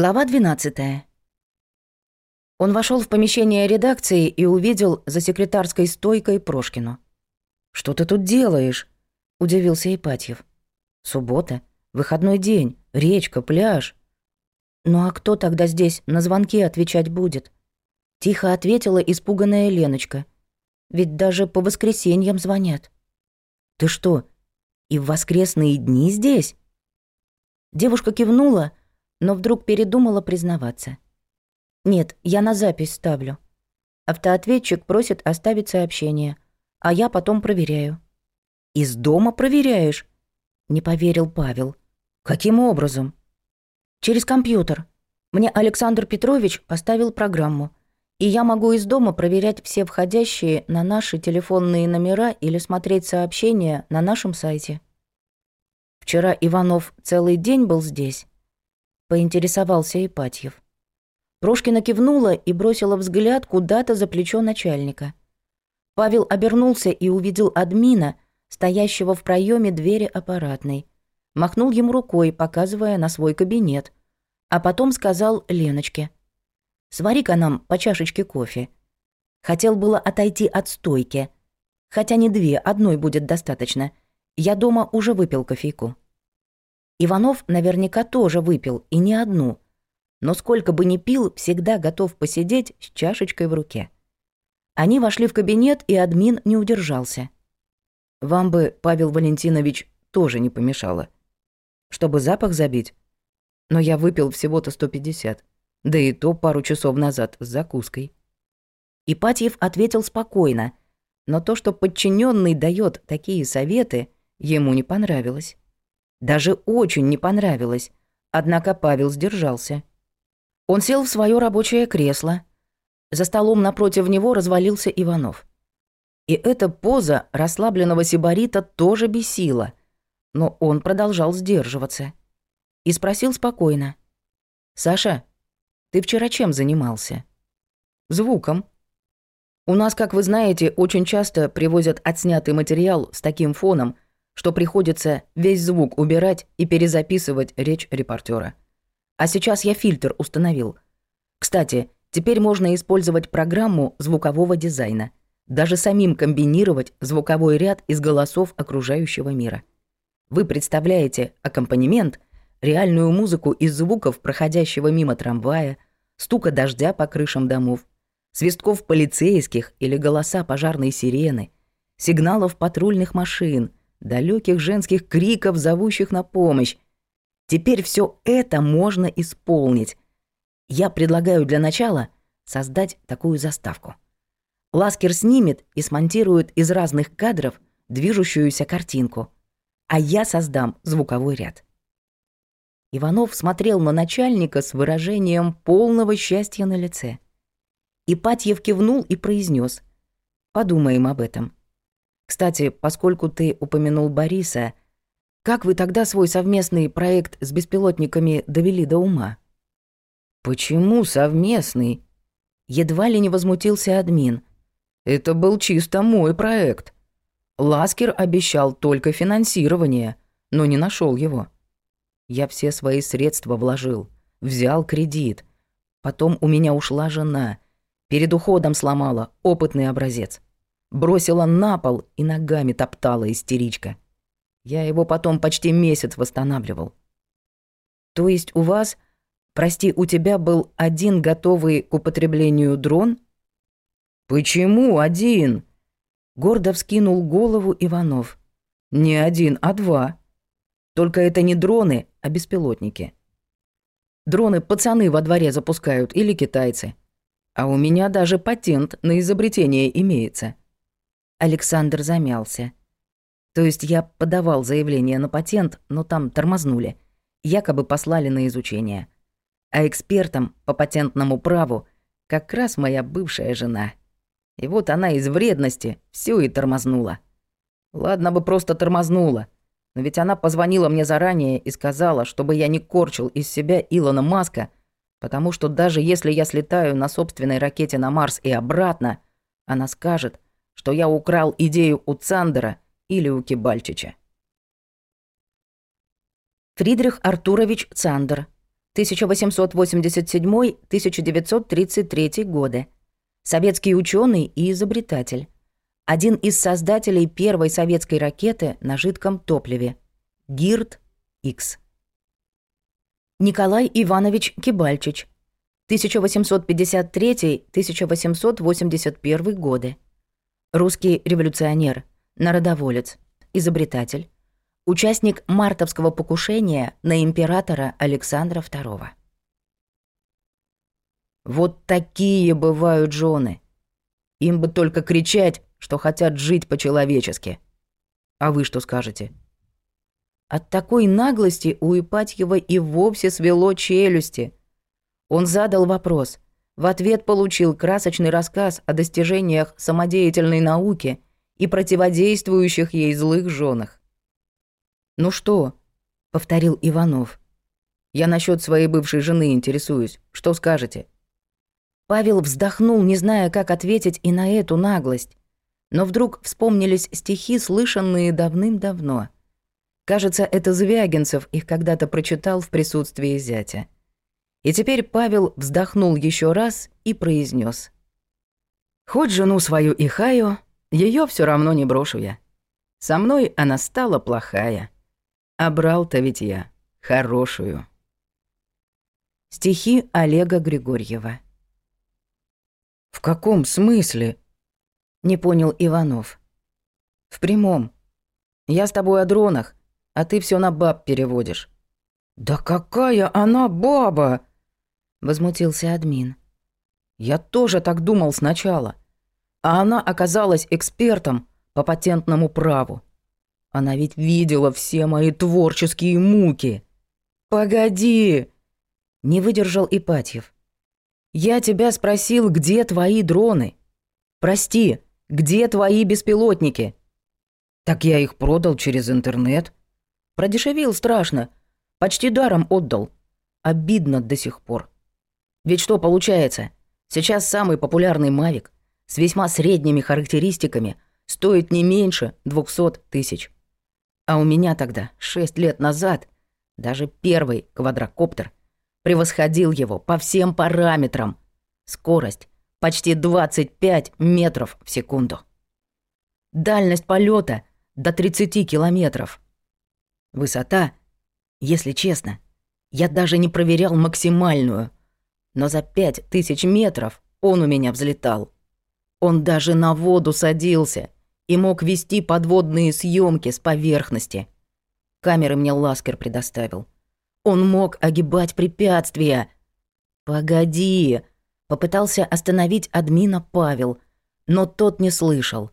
Глава 12. Он вошел в помещение редакции и увидел за секретарской стойкой Прошкину. «Что ты тут делаешь?» – удивился Ипатьев. «Суббота, выходной день, речка, пляж». «Ну а кто тогда здесь на звонки отвечать будет?» – тихо ответила испуганная Леночка. «Ведь даже по воскресеньям звонят». «Ты что, и в воскресные дни здесь?» Девушка кивнула – но вдруг передумала признаваться. «Нет, я на запись ставлю». Автоответчик просит оставить сообщение, а я потом проверяю. «Из дома проверяешь?» — не поверил Павел. «Каким образом?» «Через компьютер. Мне Александр Петрович поставил программу, и я могу из дома проверять все входящие на наши телефонные номера или смотреть сообщения на нашем сайте». «Вчера Иванов целый день был здесь?» поинтересовался Ипатьев. Прошкина кивнула и бросила взгляд куда-то за плечо начальника. Павел обернулся и увидел админа, стоящего в проеме двери аппаратной. Махнул ему рукой, показывая на свой кабинет. А потом сказал Леночке. «Свари-ка нам по чашечке кофе». Хотел было отойти от стойки. Хотя не две, одной будет достаточно. Я дома уже выпил кофейку. Иванов наверняка тоже выпил, и не одну. Но сколько бы ни пил, всегда готов посидеть с чашечкой в руке. Они вошли в кабинет, и админ не удержался. «Вам бы, Павел Валентинович, тоже не помешало. Чтобы запах забить. Но я выпил всего-то 150. Да и то пару часов назад с закуской». Ипатьев ответил спокойно, но то, что подчиненный дает такие советы, ему не понравилось. Даже очень не понравилось. Однако Павел сдержался. Он сел в свое рабочее кресло. За столом напротив него развалился Иванов. И эта поза расслабленного сибарита тоже бесила. Но он продолжал сдерживаться. И спросил спокойно. «Саша, ты вчера чем занимался?» «Звуком», у нас, как вы знаете, очень часто привозят отснятый материал с таким фоном, что приходится весь звук убирать и перезаписывать речь репортера. А сейчас я фильтр установил. Кстати, теперь можно использовать программу звукового дизайна, даже самим комбинировать звуковой ряд из голосов окружающего мира. Вы представляете аккомпанемент, реальную музыку из звуков проходящего мимо трамвая, стука дождя по крышам домов, свистков полицейских или голоса пожарной сирены, сигналов патрульных машин – далеких женских криков, зовущих на помощь. Теперь все это можно исполнить. Я предлагаю для начала создать такую заставку. Ласкер снимет и смонтирует из разных кадров движущуюся картинку, а я создам звуковой ряд. Иванов смотрел на начальника с выражением полного счастья на лице. Ипатьев кивнул и произнес: «Подумаем об этом. Кстати, поскольку ты упомянул Бориса, как вы тогда свой совместный проект с беспилотниками довели до ума? Почему совместный? Едва ли не возмутился админ. Это был чисто мой проект. Ласкер обещал только финансирование, но не нашел его. Я все свои средства вложил, взял кредит. Потом у меня ушла жена. Перед уходом сломала опытный образец бросила на пол и ногами топтала истеричка. Я его потом почти месяц восстанавливал. То есть у вас, прости, у тебя был один готовый к употреблению дрон? Почему один? Гордо вскинул голову Иванов. Не один, а два. Только это не дроны, а беспилотники. Дроны пацаны во дворе запускают или китайцы. А у меня даже патент на изобретение имеется. Александр замялся. То есть я подавал заявление на патент, но там тормознули. Якобы послали на изучение. А экспертом по патентному праву как раз моя бывшая жена. И вот она из вредности все и тормознула. Ладно бы просто тормознула. Но ведь она позвонила мне заранее и сказала, чтобы я не корчил из себя Илона Маска, потому что даже если я слетаю на собственной ракете на Марс и обратно, она скажет – что я украл идею у Цандера или у Кибальчича. Фридрих Артурович Цандер, 1887-1933 годы. Советский ученый и изобретатель. Один из создателей первой советской ракеты на жидком топливе. гирт x Николай Иванович Кибальчич, 1853-1881 годы. Русский революционер, народоволец, изобретатель, участник мартовского покушения на императора Александра II. Вот такие бывают жены. Им бы только кричать, что хотят жить по-человечески. А вы что скажете? От такой наглости у Ипатьева и вовсе свело челюсти. Он задал вопрос — в ответ получил красочный рассказ о достижениях самодеятельной науки и противодействующих ей злых женах. «Ну что?» — повторил Иванов. «Я насчет своей бывшей жены интересуюсь. Что скажете?» Павел вздохнул, не зная, как ответить и на эту наглость. Но вдруг вспомнились стихи, слышанные давным-давно. Кажется, это Звягинцев их когда-то прочитал в присутствии зятя. И теперь Павел вздохнул еще раз и произнес: «Хоть жену свою и хаю, ее все равно не брошу я. Со мной она стала плохая. А брал-то ведь я хорошую». Стихи Олега Григорьева «В каком смысле?» — не понял Иванов. «В прямом. Я с тобой о дронах, а ты все на баб переводишь». «Да какая она баба!» Возмутился админ. «Я тоже так думал сначала. А она оказалась экспертом по патентному праву. Она ведь видела все мои творческие муки». «Погоди!» — не выдержал Ипатьев. «Я тебя спросил, где твои дроны? Прости, где твои беспилотники?» «Так я их продал через интернет. Продешевил страшно. Почти даром отдал. Обидно до сих пор». Ведь что получается? Сейчас самый популярный Мавик с весьма средними характеристиками стоит не меньше 200 тысяч. А у меня тогда, 6 лет назад, даже первый квадрокоптер превосходил его по всем параметрам. Скорость почти 25 метров в секунду. Дальность полета до 30 километров. Высота, если честно, я даже не проверял максимальную – но за пять тысяч метров он у меня взлетал. Он даже на воду садился и мог вести подводные съемки с поверхности. Камеры мне Ласкер предоставил. Он мог огибать препятствия. «Погоди!» — попытался остановить админа Павел, но тот не слышал.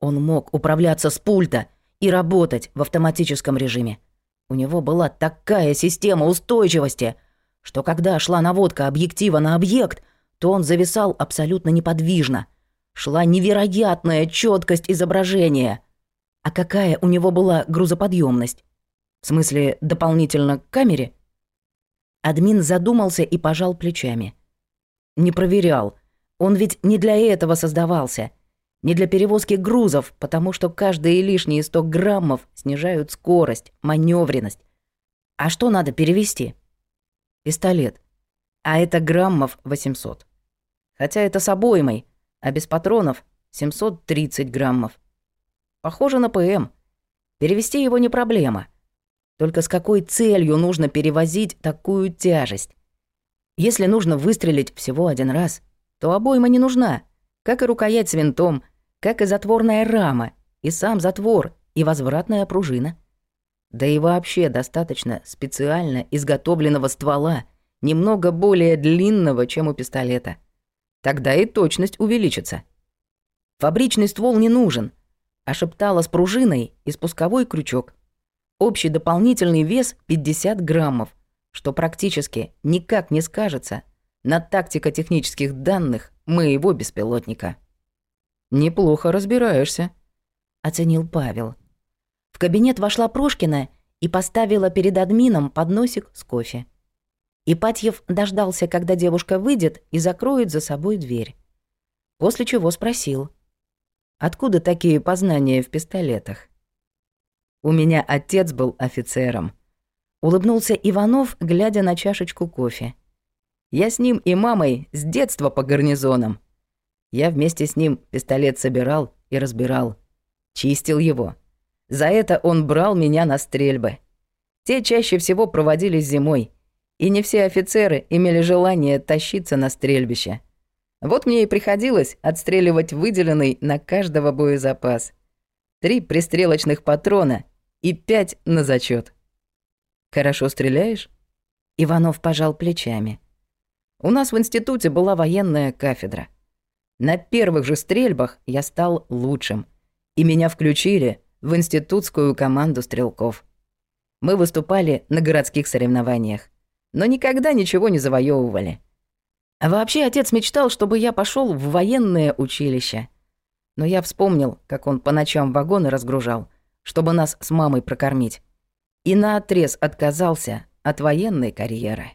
Он мог управляться с пульта и работать в автоматическом режиме. У него была такая система устойчивости — что когда шла наводка объектива на объект, то он зависал абсолютно неподвижно. Шла невероятная четкость изображения. А какая у него была грузоподъемность? В смысле, дополнительно к камере? Админ задумался и пожал плечами. Не проверял. Он ведь не для этого создавался. Не для перевозки грузов, потому что каждые лишние 100 граммов снижают скорость, маневренность. А что надо перевести? Пистолет. А это граммов 800. Хотя это с обоймой, а без патронов 730 граммов. Похоже на ПМ. Перевести его не проблема. Только с какой целью нужно перевозить такую тяжесть? Если нужно выстрелить всего один раз, то обойма не нужна, как и рукоять с винтом, как и затворная рама, и сам затвор, и возвратная пружина. Да и вообще достаточно специально изготовленного ствола, немного более длинного, чем у пистолета. Тогда и точность увеличится. Фабричный ствол не нужен, а шептала с пружиной и спусковой крючок. Общий дополнительный вес 50 граммов, что практически никак не скажется на тактико-технических данных моего беспилотника. «Неплохо разбираешься», — оценил Павел. В кабинет вошла Прошкина и поставила перед админом подносик с кофе. Ипатьев дождался, когда девушка выйдет и закроет за собой дверь. После чего спросил. «Откуда такие познания в пистолетах?» «У меня отец был офицером», — улыбнулся Иванов, глядя на чашечку кофе. «Я с ним и мамой с детства по гарнизонам. Я вместе с ним пистолет собирал и разбирал. Чистил его, за это он брал меня на стрельбы. Те чаще всего проводились зимой, и не все офицеры имели желание тащиться на стрельбище. Вот мне и приходилось отстреливать выделенный на каждого боезапас. Три пристрелочных патрона и пять на зачет. «Хорошо стреляешь?» Иванов пожал плечами. «У нас в институте была военная кафедра. На первых же стрельбах я стал лучшим, и меня включили в институтскую команду стрелков. Мы выступали на городских соревнованиях, но никогда ничего не завоевывали. А вообще отец мечтал, чтобы я пошел в военное училище. Но я вспомнил, как он по ночам вагоны разгружал, чтобы нас с мамой прокормить. И наотрез отказался от военной карьеры.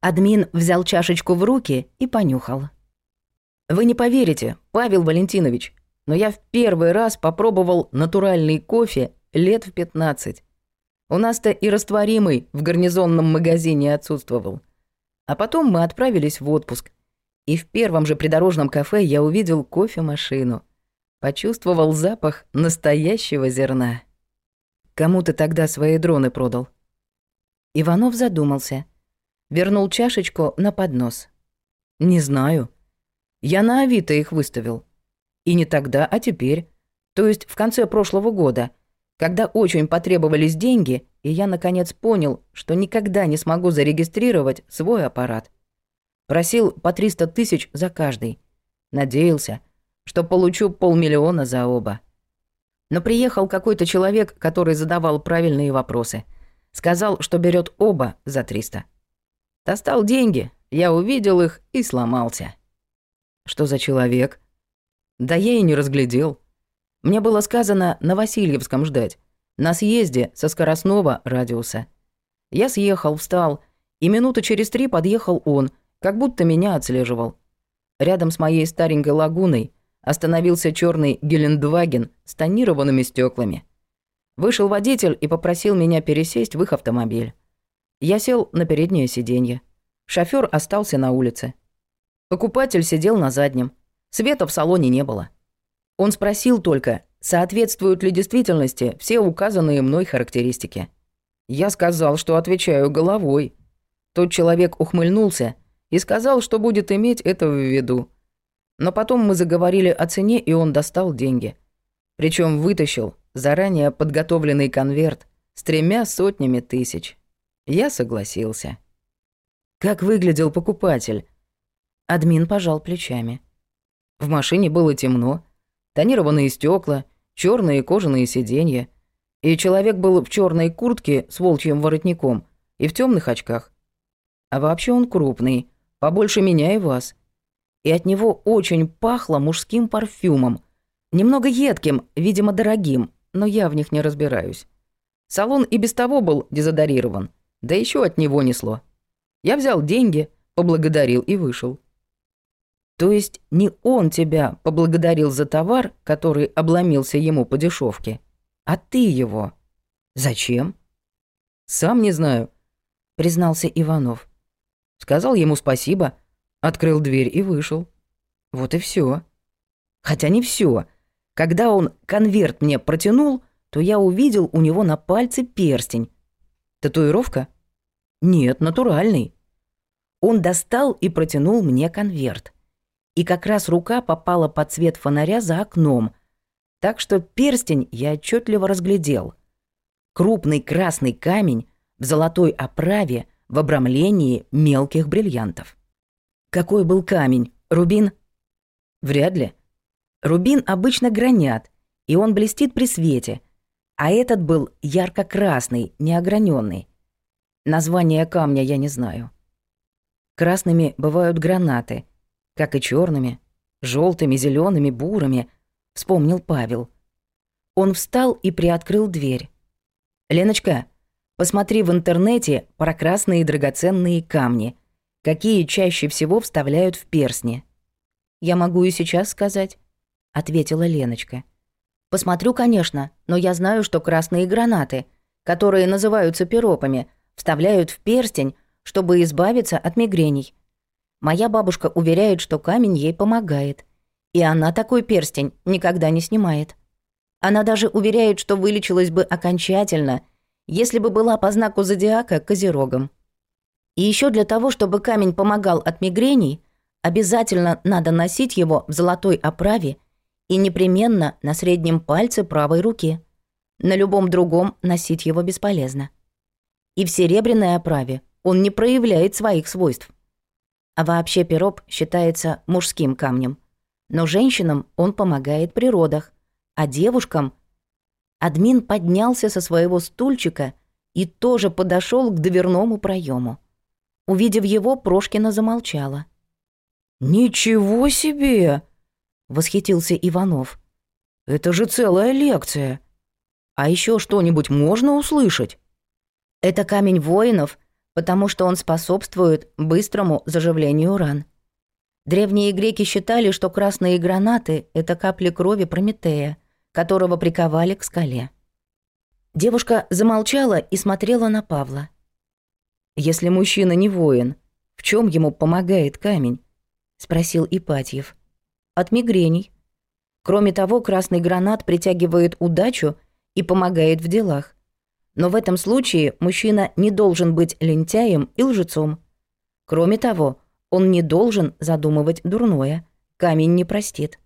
Админ взял чашечку в руки и понюхал. «Вы не поверите, Павел Валентинович, но я в первый раз попробовал натуральный кофе лет в 15. У нас-то и растворимый в гарнизонном магазине отсутствовал. А потом мы отправились в отпуск. И в первом же придорожном кафе я увидел кофемашину. Почувствовал запах настоящего зерна. Кому ты тогда свои дроны продал? Иванов задумался. Вернул чашечку на поднос. Не знаю. Я на Авито их выставил. И не тогда, а теперь. То есть в конце прошлого года, когда очень потребовались деньги, и я наконец понял, что никогда не смогу зарегистрировать свой аппарат. Просил по 300 тысяч за каждый. Надеялся, что получу полмиллиона за оба. Но приехал какой-то человек, который задавал правильные вопросы. Сказал, что берет оба за 300. Достал деньги, я увидел их и сломался. Что за человек? Да я и не разглядел. Мне было сказано на Васильевском ждать, на съезде со скоростного радиуса. Я съехал, встал, и минуты через три подъехал он, как будто меня отслеживал. Рядом с моей старенькой лагуной остановился черный Гелендваген с тонированными стеклами. Вышел водитель и попросил меня пересесть в их автомобиль. Я сел на переднее сиденье. Шофер остался на улице. Покупатель сидел на заднем. Света в салоне не было. Он спросил только, соответствуют ли действительности все указанные мной характеристики. Я сказал, что отвечаю головой. Тот человек ухмыльнулся и сказал, что будет иметь это в виду. Но потом мы заговорили о цене, и он достал деньги. Причем вытащил заранее подготовленный конверт с тремя сотнями тысяч. Я согласился. Как выглядел покупатель? Админ пожал плечами. В машине было темно, тонированные стекла, черные кожаные сиденья. И человек был в черной куртке с волчьим воротником и в темных очках. А вообще он крупный, побольше меня и вас. И от него очень пахло мужским парфюмом. Немного едким, видимо, дорогим, но я в них не разбираюсь. Салон и без того был дезодорирован, да еще от него несло. Я взял деньги, поблагодарил и вышел. То есть не он тебя поблагодарил за товар, который обломился ему по дешевке, а ты его. Зачем? Сам не знаю, признался Иванов. Сказал ему спасибо, открыл дверь и вышел. Вот и все. Хотя не все. Когда он конверт мне протянул, то я увидел у него на пальце перстень. Татуировка? Нет, натуральный. Он достал и протянул мне конверт и как раз рука попала под свет фонаря за окном, так что перстень я отчетливо разглядел. Крупный красный камень в золотой оправе в обрамлении мелких бриллиантов. Какой был камень? Рубин? Вряд ли. Рубин обычно гранят, и он блестит при свете, а этот был ярко-красный, неограненный. Название камня я не знаю. Красными бывают гранаты, как и черными, желтыми, зелеными, бурыми, вспомнил Павел. Он встал и приоткрыл дверь. «Леночка, посмотри в интернете про красные драгоценные камни, какие чаще всего вставляют в перстни». «Я могу и сейчас сказать», — ответила Леночка. «Посмотрю, конечно, но я знаю, что красные гранаты, которые называются пиропами, вставляют в перстень, чтобы избавиться от мигрений. Моя бабушка уверяет, что камень ей помогает. И она такой перстень никогда не снимает. Она даже уверяет, что вылечилась бы окончательно, если бы была по знаку зодиака козерогом. И еще для того, чтобы камень помогал от мигрений, обязательно надо носить его в золотой оправе и непременно на среднем пальце правой руки. На любом другом носить его бесполезно. И в серебряной оправе он не проявляет своих свойств. А вообще пироп считается мужским камнем. Но женщинам он помогает при родах, а девушкам... Админ поднялся со своего стульчика и тоже подошел к дверному проему. Увидев его, Прошкина замолчала. «Ничего себе!» — восхитился Иванов. «Это же целая лекция! А еще что-нибудь можно услышать?» «Это камень воинов потому что он способствует быстрому заживлению ран. Древние греки считали, что красные гранаты – это капли крови Прометея, которого приковали к скале. Девушка замолчала и смотрела на Павла. «Если мужчина не воин, в чем ему помогает камень?» – спросил Ипатьев. «От мигрений. Кроме того, красный гранат притягивает удачу и помогает в делах. Но в этом случае мужчина не должен быть лентяем и лжецом. Кроме того, он не должен задумывать дурное. Камень не простит.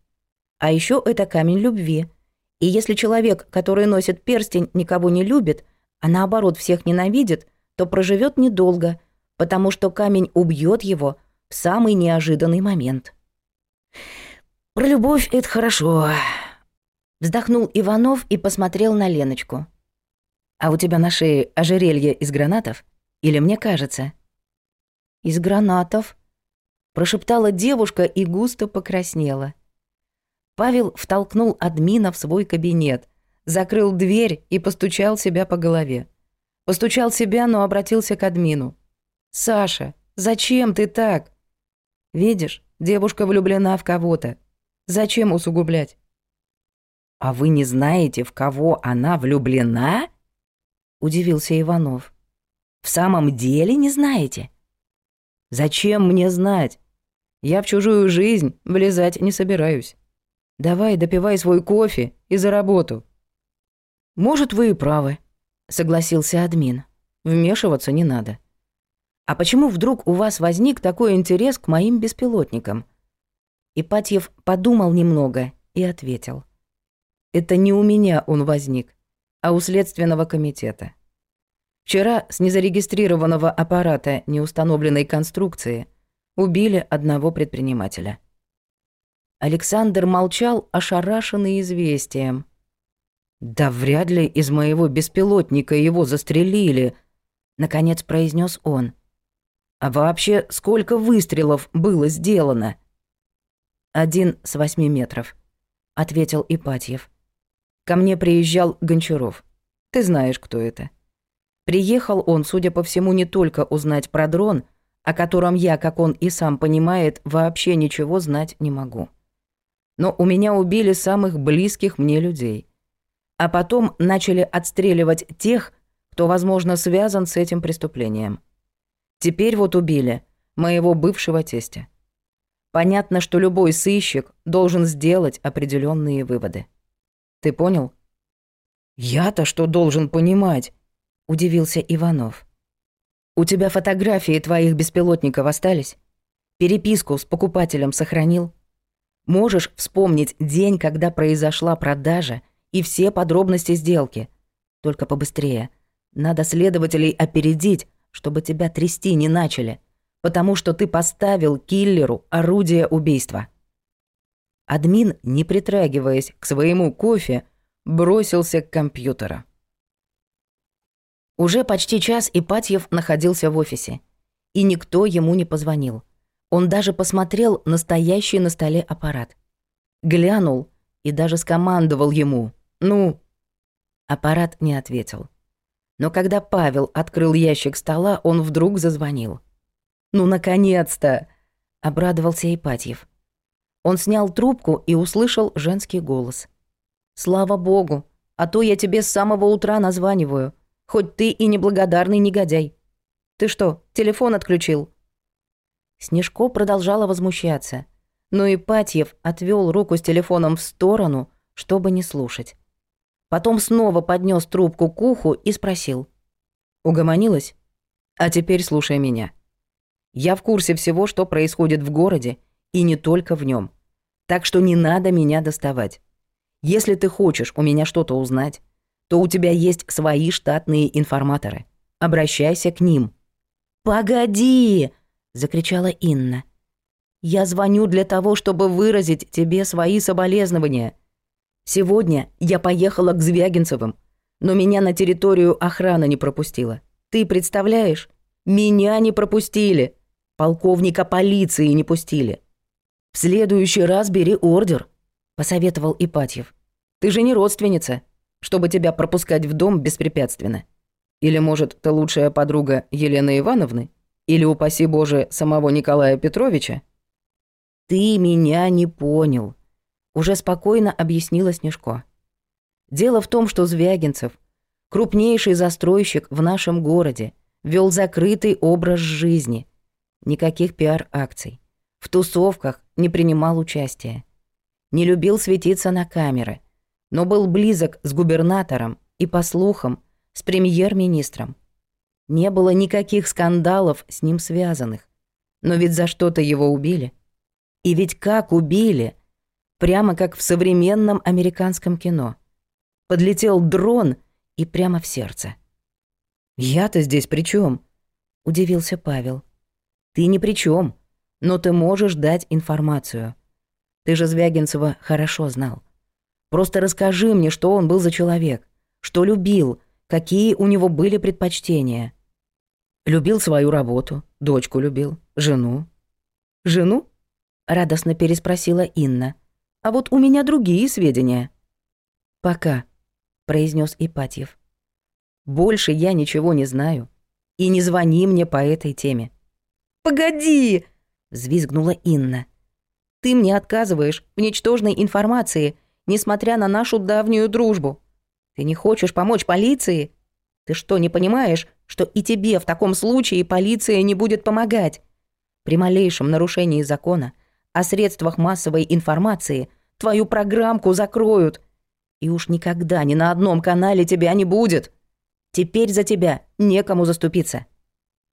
А еще это камень любви. И если человек, который носит перстень, никого не любит, а наоборот всех ненавидит, то проживет недолго, потому что камень убьет его в самый неожиданный момент. «Про любовь это хорошо», — вздохнул Иванов и посмотрел на Леночку. А у тебя на шее ожерелье из гранатов? Или мне кажется?» «Из гранатов», — прошептала девушка и густо покраснела. Павел втолкнул админа в свой кабинет, закрыл дверь и постучал себя по голове. Постучал себя, но обратился к админу. «Саша, зачем ты так?» «Видишь, девушка влюблена в кого-то. Зачем усугублять?» «А вы не знаете, в кого она влюблена?» удивился Иванов. В самом деле не знаете? Зачем мне знать? Я в чужую жизнь влезать не собираюсь. Давай допивай свой кофе и за работу. Может, вы и правы, согласился админ. Вмешиваться не надо. А почему вдруг у вас возник такой интерес к моим беспилотникам? Ипатьев подумал немного и ответил. Это не у меня он возник а у Следственного комитета. Вчера с незарегистрированного аппарата неустановленной конструкции убили одного предпринимателя. Александр молчал, ошарашенный известием. «Да вряд ли из моего беспилотника его застрелили», — наконец произнес он. «А вообще, сколько выстрелов было сделано?» «Один с восьми метров», — ответил Ипатьев. Ко мне приезжал Гончаров. Ты знаешь, кто это. Приехал он, судя по всему, не только узнать про дрон, о котором я, как он и сам понимает, вообще ничего знать не могу. Но у меня убили самых близких мне людей. А потом начали отстреливать тех, кто, возможно, связан с этим преступлением. Теперь вот убили моего бывшего тестя. Понятно, что любой сыщик должен сделать определенные выводы. Ты понял?» «Я-то что должен понимать?» – удивился Иванов. «У тебя фотографии твоих беспилотников остались? Переписку с покупателем сохранил? Можешь вспомнить день, когда произошла продажа и все подробности сделки? Только побыстрее. Надо следователей опередить, чтобы тебя трясти не начали, потому что ты поставил киллеру орудие убийства». Админ, не притрагиваясь к своему кофе, бросился к компьютера. Уже почти час Ипатьев находился в офисе, и никто ему не позвонил. Он даже посмотрел настоящий на столе аппарат. Глянул и даже скомандовал ему «Ну!». Аппарат не ответил. Но когда Павел открыл ящик стола, он вдруг зазвонил. «Ну, наконец-то!» — обрадовался Ипатьев. Он снял трубку и услышал женский голос. «Слава богу! А то я тебе с самого утра названиваю. Хоть ты и неблагодарный негодяй. Ты что, телефон отключил?» Снежко продолжала возмущаться. Но Ипатьев отвел руку с телефоном в сторону, чтобы не слушать. Потом снова поднес трубку к уху и спросил. «Угомонилась? А теперь слушай меня. Я в курсе всего, что происходит в городе, и не только в нем. Так что не надо меня доставать. Если ты хочешь у меня что-то узнать, то у тебя есть свои штатные информаторы. Обращайся к ним». «Погоди!» — закричала Инна. «Я звоню для того, чтобы выразить тебе свои соболезнования. Сегодня я поехала к Звягинцевым, но меня на территорию охрана не пропустила. Ты представляешь? Меня не пропустили. Полковника полиции не пустили. «В следующий раз бери ордер», — посоветовал Ипатьев. «Ты же не родственница, чтобы тебя пропускать в дом беспрепятственно. Или, может, ты лучшая подруга Елены Ивановны? Или, упаси Боже, самого Николая Петровича?» «Ты меня не понял», — уже спокойно объяснила Снежко. «Дело в том, что Звягинцев, крупнейший застройщик в нашем городе, вел закрытый образ жизни. Никаких пиар-акций в тусовках не принимал участия. Не любил светиться на камеры, но был близок с губернатором и, по слухам, с премьер-министром. Не было никаких скандалов с ним связанных. Но ведь за что-то его убили. И ведь как убили? Прямо как в современном американском кино. Подлетел дрон и прямо в сердце. «Я-то здесь при чем? удивился Павел. «Ты ни при чем но ты можешь дать информацию. Ты же Звягинцева хорошо знал. Просто расскажи мне, что он был за человек, что любил, какие у него были предпочтения. Любил свою работу, дочку любил, жену. Жену? Радостно переспросила Инна. А вот у меня другие сведения. Пока, произнес Ипатьев. Больше я ничего не знаю. И не звони мне по этой теме. Погоди! взвизгнула Инна. «Ты мне отказываешь в ничтожной информации, несмотря на нашу давнюю дружбу. Ты не хочешь помочь полиции? Ты что, не понимаешь, что и тебе в таком случае полиция не будет помогать? При малейшем нарушении закона о средствах массовой информации твою программку закроют. И уж никогда ни на одном канале тебя не будет. Теперь за тебя некому заступиться.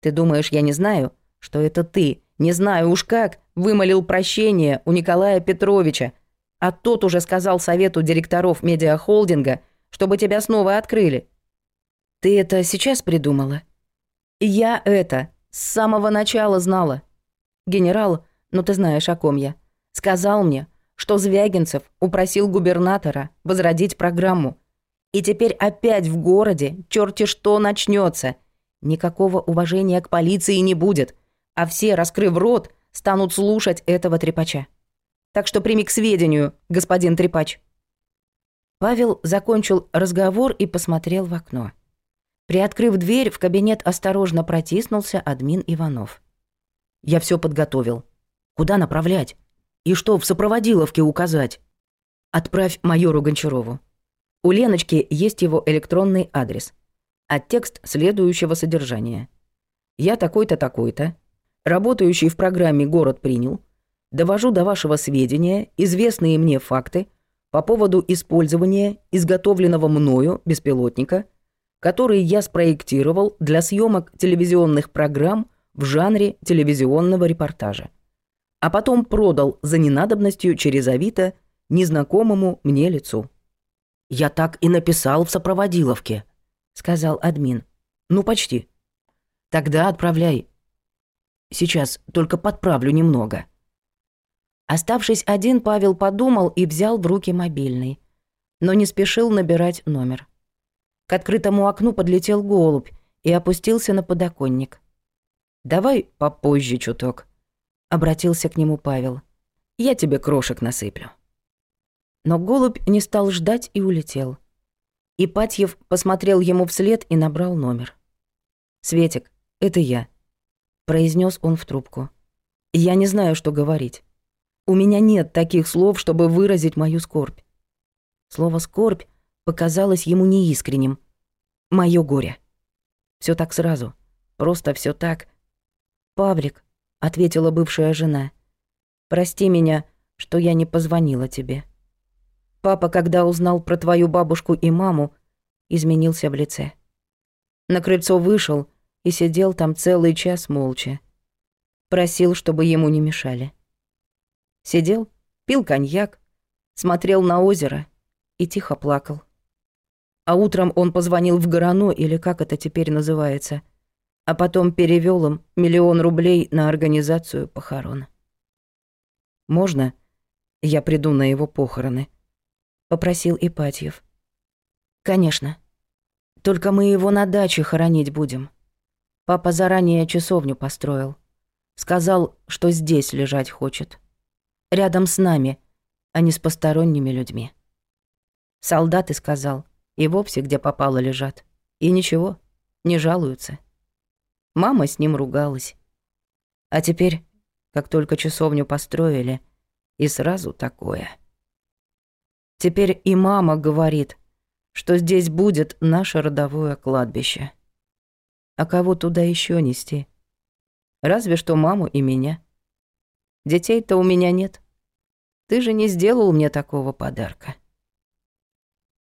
Ты думаешь, я не знаю?» что это ты, не знаю уж как, вымолил прощение у Николая Петровича, а тот уже сказал совету директоров медиахолдинга, чтобы тебя снова открыли. Ты это сейчас придумала? Я это с самого начала знала. Генерал, ну ты знаешь, о ком я, сказал мне, что Звягинцев упросил губернатора возродить программу. И теперь опять в городе черти что начнется. Никакого уважения к полиции не будет а все, раскрыв рот, станут слушать этого трепача. Так что прими к сведению, господин трепач». Павел закончил разговор и посмотрел в окно. Приоткрыв дверь, в кабинет осторожно протиснулся админ Иванов. «Я все подготовил. Куда направлять? И что в сопроводиловке указать? Отправь майору Гончарову. У Леночки есть его электронный адрес. А текст следующего содержания. Я такой-то, такой-то работающий в программе «Город принял», довожу до вашего сведения известные мне факты по поводу использования изготовленного мною беспилотника, который я спроектировал для съемок телевизионных программ в жанре телевизионного репортажа, а потом продал за ненадобностью через Авито незнакомому мне лицу. «Я так и написал в сопроводиловке», — сказал админ. «Ну, почти». «Тогда отправляй. Сейчас только подправлю немного». Оставшись один, Павел подумал и взял в руки мобильный, но не спешил набирать номер. К открытому окну подлетел голубь и опустился на подоконник. «Давай попозже чуток», — обратился к нему Павел. «Я тебе крошек насыплю». Но голубь не стал ждать и улетел. Ипатьев посмотрел ему вслед и набрал номер. «Светик, это я», произнес он в трубку. «Я не знаю, что говорить. У меня нет таких слов, чтобы выразить мою скорбь». Слово «скорбь» показалось ему неискренним. Мое горе». Все так сразу. Просто все так. «Павлик», — ответила бывшая жена, — «прости меня, что я не позвонила тебе». Папа, когда узнал про твою бабушку и маму, изменился в лице. На крыльцо вышел — и сидел там целый час молча. Просил, чтобы ему не мешали. Сидел, пил коньяк, смотрел на озеро и тихо плакал. А утром он позвонил в горано или как это теперь называется, а потом перевел им миллион рублей на организацию похорон. «Можно я приду на его похороны?» — попросил Ипатьев. «Конечно. Только мы его на даче хоронить будем». Папа заранее часовню построил. Сказал, что здесь лежать хочет. Рядом с нами, а не с посторонними людьми. Солдаты, сказал, и вовсе где попало лежат. И ничего, не жалуются. Мама с ним ругалась. А теперь, как только часовню построили, и сразу такое. Теперь и мама говорит, что здесь будет наше родовое кладбище а кого туда еще нести? Разве что маму и меня. Детей-то у меня нет. Ты же не сделал мне такого подарка.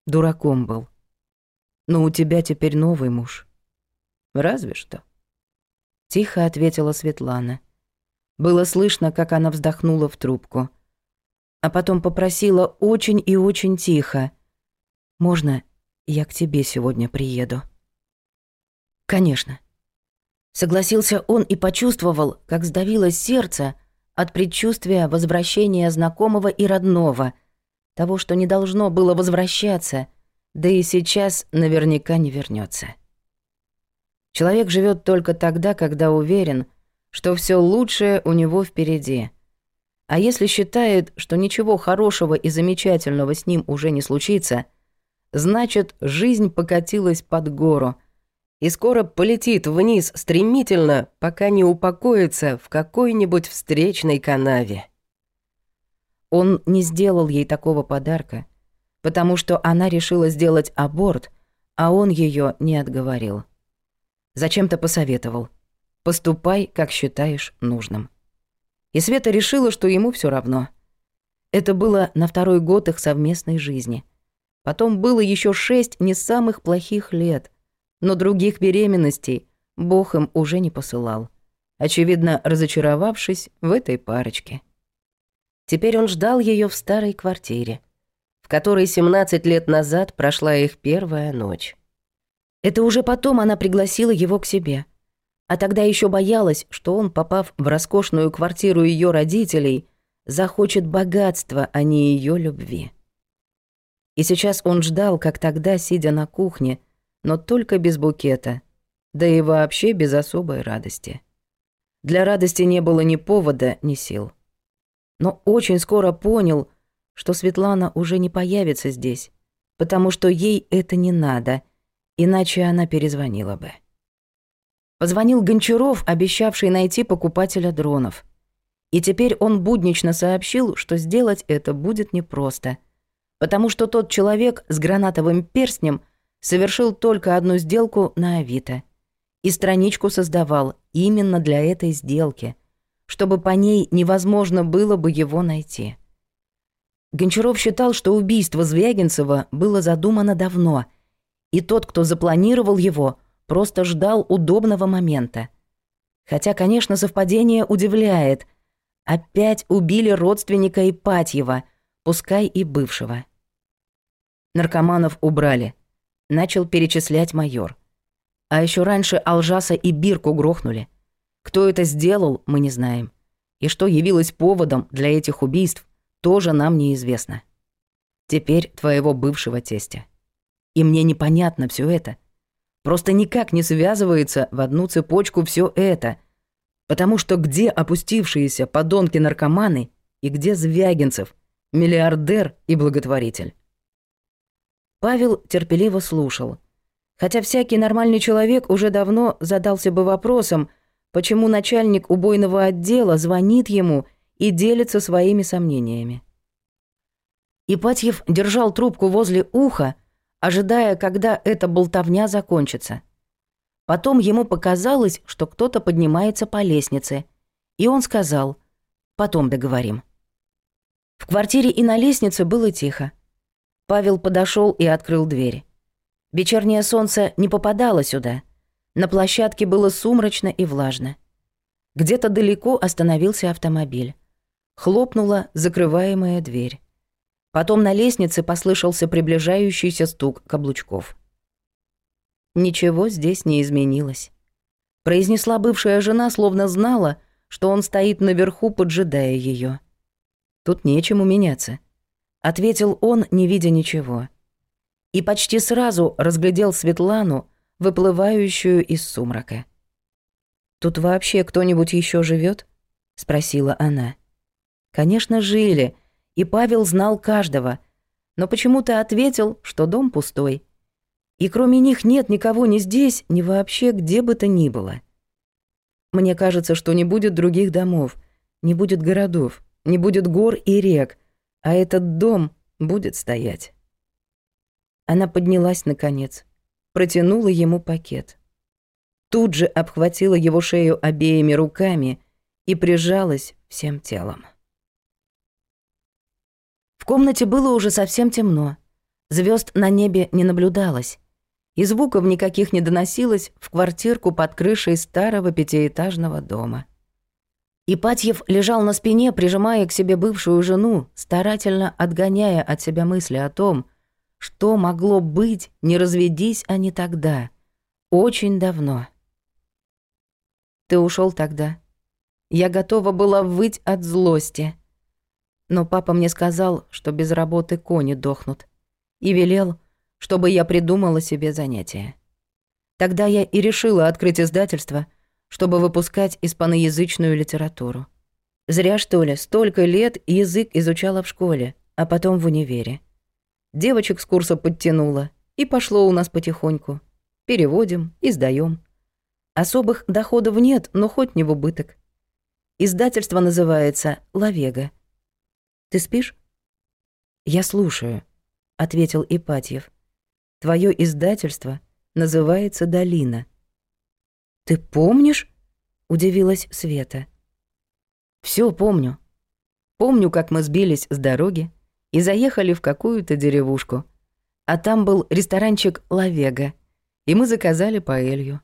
Дураком был. Но у тебя теперь новый муж. Разве что. Тихо ответила Светлана. Было слышно, как она вздохнула в трубку. А потом попросила очень и очень тихо. «Можно я к тебе сегодня приеду?» «Конечно». Согласился он и почувствовал, как сдавилось сердце от предчувствия возвращения знакомого и родного, того, что не должно было возвращаться, да и сейчас наверняка не вернется. Человек живет только тогда, когда уверен, что все лучшее у него впереди. А если считает, что ничего хорошего и замечательного с ним уже не случится, значит, жизнь покатилась под гору — и скоро полетит вниз стремительно, пока не упокоится в какой-нибудь встречной канаве. Он не сделал ей такого подарка, потому что она решила сделать аборт, а он ее не отговорил. Зачем-то посоветовал. Поступай, как считаешь нужным. И Света решила, что ему все равно. Это было на второй год их совместной жизни. Потом было еще шесть не самых плохих лет, но других беременностей Бог им уже не посылал, очевидно, разочаровавшись в этой парочке. Теперь он ждал ее в старой квартире, в которой 17 лет назад прошла их первая ночь. Это уже потом она пригласила его к себе. А тогда еще боялась, что он, попав в роскошную квартиру ее родителей, захочет богатства, а не ее любви. И сейчас он ждал, как тогда, сидя на кухне, но только без букета, да и вообще без особой радости. Для радости не было ни повода, ни сил. Но очень скоро понял, что Светлана уже не появится здесь, потому что ей это не надо, иначе она перезвонила бы. Позвонил Гончаров, обещавший найти покупателя дронов. И теперь он буднично сообщил, что сделать это будет непросто, потому что тот человек с гранатовым перстнем – совершил только одну сделку на Авито. И страничку создавал именно для этой сделки, чтобы по ней невозможно было бы его найти. Гончаров считал, что убийство Звягинцева было задумано давно, и тот, кто запланировал его, просто ждал удобного момента. Хотя, конечно, совпадение удивляет. Опять убили родственника Ипатьева, пускай и бывшего. Наркоманов убрали – Начал перечислять майор. А еще раньше Алжаса и Бирку грохнули. Кто это сделал, мы не знаем. И что явилось поводом для этих убийств, тоже нам неизвестно. Теперь твоего бывшего тестя. И мне непонятно все это. Просто никак не связывается в одну цепочку все это. Потому что где опустившиеся подонки-наркоманы и где Звягинцев, миллиардер и благотворитель? Павел терпеливо слушал. Хотя всякий нормальный человек уже давно задался бы вопросом, почему начальник убойного отдела звонит ему и делится своими сомнениями. Ипатьев держал трубку возле уха, ожидая, когда эта болтовня закончится. Потом ему показалось, что кто-то поднимается по лестнице, и он сказал «Потом договорим». В квартире и на лестнице было тихо. Павел подошел и открыл дверь. Вечернее солнце не попадало сюда. На площадке было сумрачно и влажно. Где-то далеко остановился автомобиль. Хлопнула закрываемая дверь. Потом на лестнице послышался приближающийся стук каблучков. «Ничего здесь не изменилось», — произнесла бывшая жена, словно знала, что он стоит наверху, поджидая ее. «Тут нечему меняться ответил он, не видя ничего. И почти сразу разглядел Светлану, выплывающую из сумрака. «Тут вообще кто-нибудь еще живет? спросила она. «Конечно, жили, и Павел знал каждого, но почему-то ответил, что дом пустой. И кроме них нет никого ни здесь, ни вообще где бы то ни было. Мне кажется, что не будет других домов, не будет городов, не будет гор и рек — а этот дом будет стоять. Она поднялась наконец, протянула ему пакет. Тут же обхватила его шею обеими руками и прижалась всем телом. В комнате было уже совсем темно. Звезд на небе не наблюдалось. И звуков никаких не доносилось в квартирку под крышей старого пятиэтажного дома. Ипатьев лежал на спине, прижимая к себе бывшую жену, старательно отгоняя от себя мысли о том, что могло быть, не разведись они тогда, очень давно. Ты ушел тогда. Я готова была выть от злости. Но папа мне сказал, что без работы кони дохнут, и велел, чтобы я придумала себе занятие. Тогда я и решила открыть издательство — чтобы выпускать испаноязычную литературу. Зря, что ли, столько лет язык изучала в школе, а потом в универе. Девочек с курса подтянула, и пошло у нас потихоньку. Переводим, издаем. Особых доходов нет, но хоть не в убыток. Издательство называется «Лавега». «Ты спишь?» «Я слушаю», — ответил Ипатьев. «Твое издательство называется «Долина». «Ты помнишь?» — удивилась Света. Все помню. Помню, как мы сбились с дороги и заехали в какую-то деревушку. А там был ресторанчик «Лавега», и мы заказали паэлью.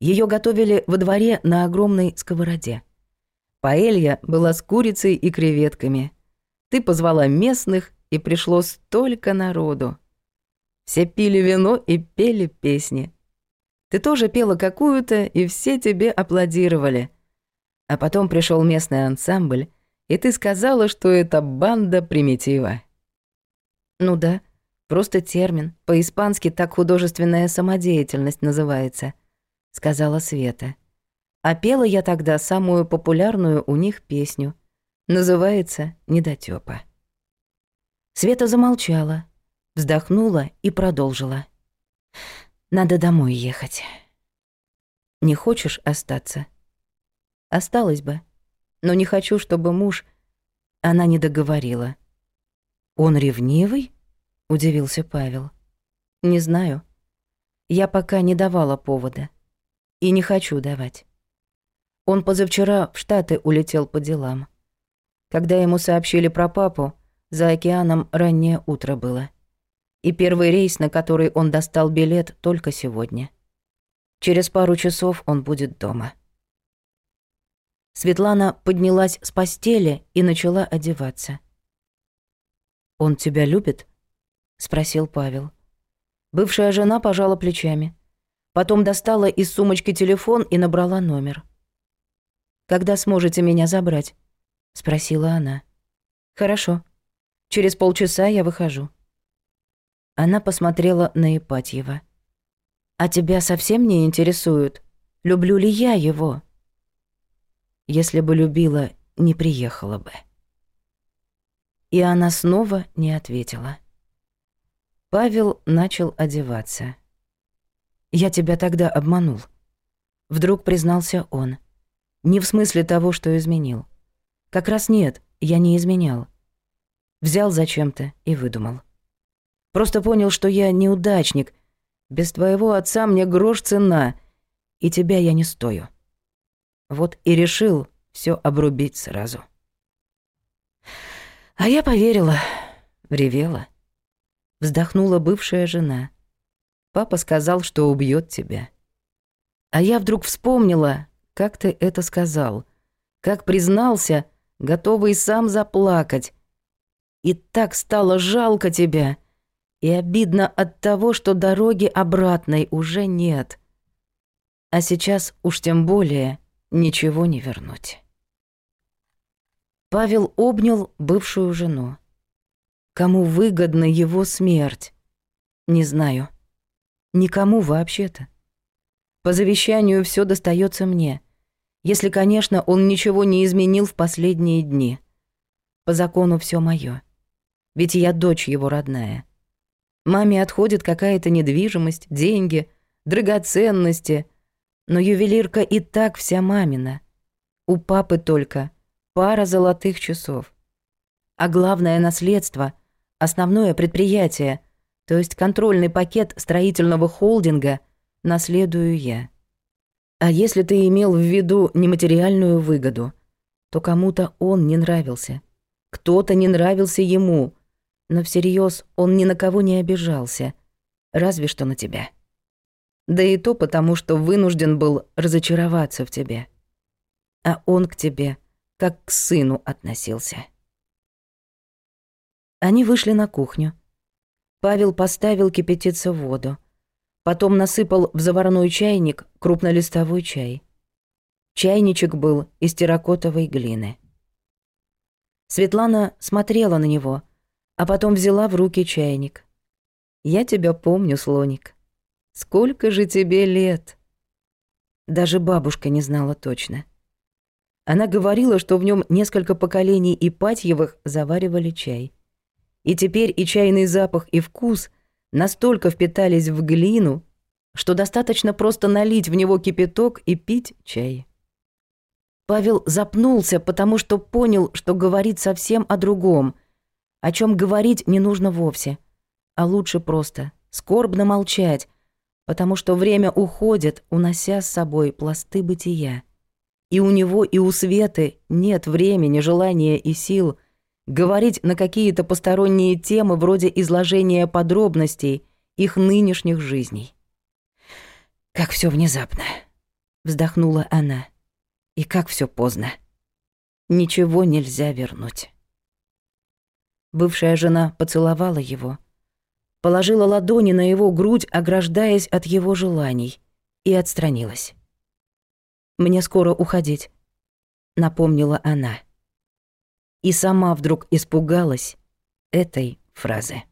Ее готовили во дворе на огромной сковороде. Паэлья была с курицей и креветками. Ты позвала местных, и пришло столько народу. Все пили вино и пели песни. Ты тоже пела какую-то, и все тебе аплодировали. А потом пришел местный ансамбль, и ты сказала, что это банда примитива. Ну да, просто термин. По-испански так художественная самодеятельность называется, сказала Света. А пела я тогда самую популярную у них песню. Называется «Недотёпа». Света замолчала, вздохнула и продолжила. Надо домой ехать. Не хочешь остаться? Осталось бы. Но не хочу, чтобы муж... Она не договорила. Он ревнивый? Удивился Павел. Не знаю. Я пока не давала повода. И не хочу давать. Он позавчера в Штаты улетел по делам. Когда ему сообщили про папу, за океаном раннее утро было и первый рейс, на который он достал билет только сегодня. Через пару часов он будет дома. Светлана поднялась с постели и начала одеваться. «Он тебя любит?» — спросил Павел. Бывшая жена пожала плечами. Потом достала из сумочки телефон и набрала номер. «Когда сможете меня забрать?» — спросила она. «Хорошо. Через полчаса я выхожу». Она посмотрела на Ипатьева. «А тебя совсем не интересуют. люблю ли я его?» «Если бы любила, не приехала бы». И она снова не ответила. Павел начал одеваться. «Я тебя тогда обманул», — вдруг признался он. «Не в смысле того, что изменил. Как раз нет, я не изменял. Взял зачем-то и выдумал. Просто понял, что я неудачник. Без твоего отца мне грош цена, и тебя я не стою. Вот и решил все обрубить сразу. А я поверила, ревела. Вздохнула бывшая жена. Папа сказал, что убьет тебя. А я вдруг вспомнила, как ты это сказал, как признался, готовый сам заплакать. И так стало жалко тебя — и обидно от того, что дороги обратной уже нет. А сейчас уж тем более ничего не вернуть. Павел обнял бывшую жену. Кому выгодна его смерть? Не знаю. Никому вообще-то. По завещанию все достается мне, если, конечно, он ничего не изменил в последние дни. По закону все мое. Ведь я дочь его родная. Маме отходит какая-то недвижимость, деньги, драгоценности. Но ювелирка и так вся мамина. У папы только пара золотых часов. А главное наследство, основное предприятие, то есть контрольный пакет строительного холдинга, наследую я. А если ты имел в виду нематериальную выгоду, то кому-то он не нравился. Кто-то не нравился ему — но всерьез он ни на кого не обижался, разве что на тебя. Да и то потому, что вынужден был разочароваться в тебе. А он к тебе как к сыну относился. Они вышли на кухню. Павел поставил кипятиться воду. Потом насыпал в заварной чайник крупнолистовой чай. Чайничек был из терракотовой глины. Светлана смотрела на него — а потом взяла в руки чайник. «Я тебя помню, слоник. Сколько же тебе лет?» Даже бабушка не знала точно. Она говорила, что в нем несколько поколений Ипатьевых заваривали чай. И теперь и чайный запах, и вкус настолько впитались в глину, что достаточно просто налить в него кипяток и пить чай. Павел запнулся, потому что понял, что говорит совсем о другом — о чем говорить не нужно вовсе. А лучше просто скорбно молчать, потому что время уходит, унося с собой пласты бытия. И у него, и у Светы нет времени, желания и сил говорить на какие-то посторонние темы вроде изложения подробностей их нынешних жизней. «Как все внезапно!» — вздохнула она. «И как все поздно! Ничего нельзя вернуть!» Бывшая жена поцеловала его, положила ладони на его грудь, ограждаясь от его желаний, и отстранилась. «Мне скоро уходить», — напомнила она. И сама вдруг испугалась этой фразы.